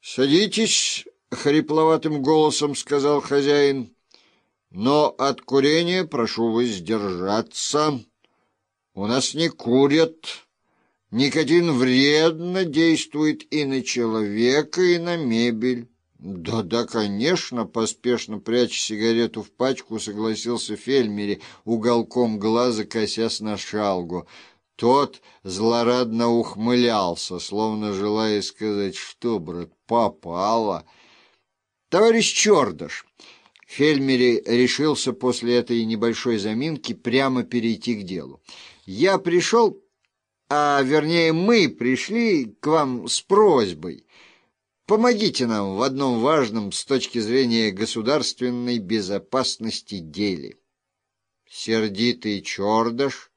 — Садитесь, — хрипловатым голосом сказал хозяин, — но от курения прошу воздержаться. У нас не курят. Никотин вредно действует и на человека, и на мебель. «Да-да, конечно», — поспешно пряча сигарету в пачку, согласился Фельмери, уголком глаза косясь на шалгу. Тот злорадно ухмылялся, словно желая сказать, что, брат, попало. «Товарищ Чордаш!» Фельмери решился после этой небольшой заминки прямо перейти к делу. «Я пришел, а вернее мы пришли к вам с просьбой». Помогите нам в одном важном с точки зрения государственной безопасности деле. Сердитый чердыш,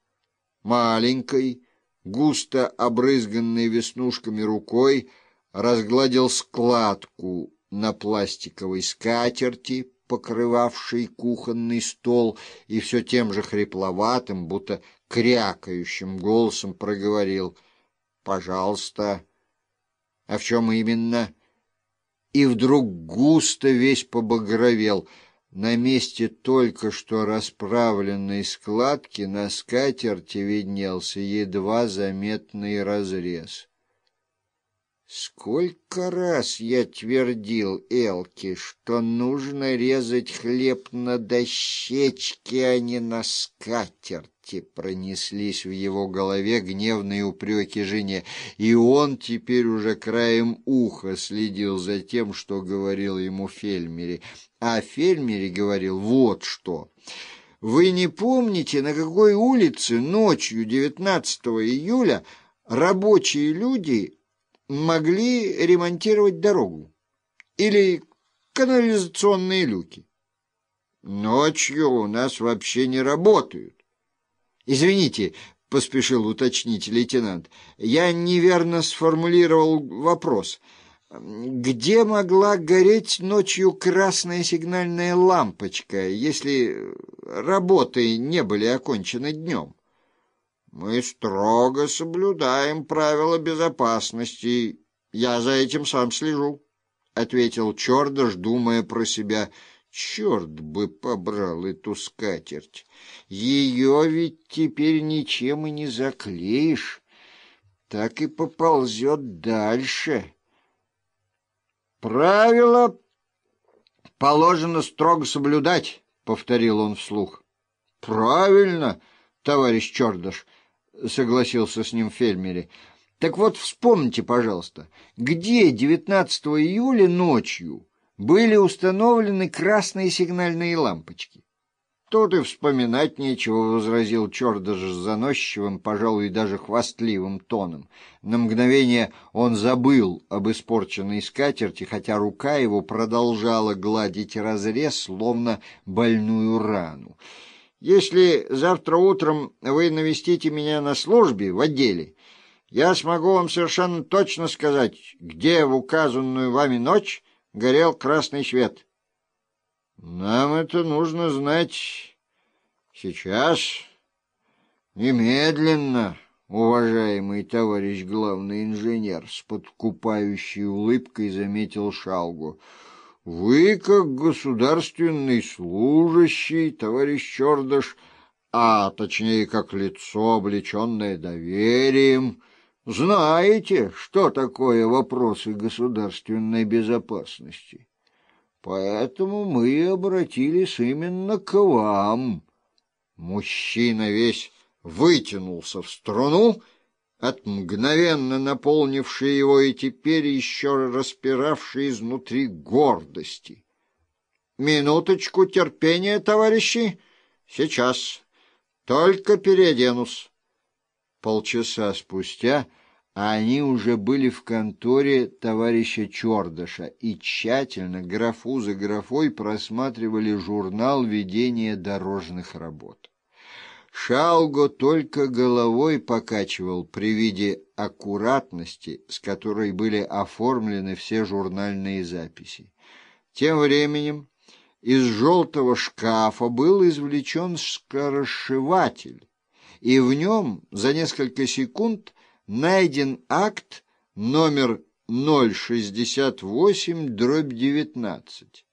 маленькой, густо обрызганной веснушками рукой, разгладил складку на пластиковой скатерти, покрывавшей кухонный стол, и все тем же хрипловатым, будто крякающим голосом проговорил «Пожалуйста». «А в чем именно?» и вдруг густо весь побагровел. На месте только что расправленной складки на скатерти виднелся едва заметный разрез. Сколько раз я твердил Элке, что нужно резать хлеб на дощечке, а не на скатерти, пронеслись в его голове гневные упреки жене, и он теперь уже краем уха следил за тем, что говорил ему Фельмери. А Фельмери говорил вот что... Вы не помните, на какой улице ночью 19 июля рабочие люди могли ремонтировать дорогу или канализационные люки. Ночью у нас вообще не работают. Извините, — поспешил уточнить лейтенант, — я неверно сформулировал вопрос. Где могла гореть ночью красная сигнальная лампочка, если работы не были окончены днем? Мы строго соблюдаем правила безопасности. Я за этим сам слежу, — ответил Чордыш, думая про себя. Черт бы побрал эту скатерть. Ее ведь теперь ничем и не заклеишь. Так и поползет дальше. Правила положено строго соблюдать, — повторил он вслух. — Правильно, товарищ Чордыш, — согласился с ним Фельмери. «Так вот вспомните, пожалуйста, где 19 июля ночью были установлены красные сигнальные лампочки?» «Тут и вспоминать нечего», — возразил Чордыш с заносчивым, пожалуй, даже хвастливым тоном. На мгновение он забыл об испорченной скатерти, хотя рука его продолжала гладить разрез, словно больную рану. Если завтра утром вы навестите меня на службе в отделе, я смогу вам совершенно точно сказать, где в указанную вами ночь горел красный свет. Нам это нужно знать сейчас, немедленно, уважаемый товарищ главный инженер, с подкупающей улыбкой заметил Шалгу. Вы, как государственный служащий, товарищ Чердыш, а точнее, как лицо, облеченное доверием, знаете, что такое вопросы государственной безопасности. Поэтому мы обратились именно к вам. Мужчина весь вытянулся в струну, от мгновенно наполнившей его и теперь еще распиравшей изнутри гордости. «Минуточку терпения, товарищи! Сейчас! Только переоденусь!» Полчаса спустя они уже были в конторе товарища Чордаша и тщательно, графу за графой, просматривали журнал ведения дорожных работ. Шалго только головой покачивал при виде аккуратности, с которой были оформлены все журнальные записи. Тем временем из желтого шкафа был извлечен скоросшиватель, и в нем за несколько секунд найден акт номер 068 дробь 19.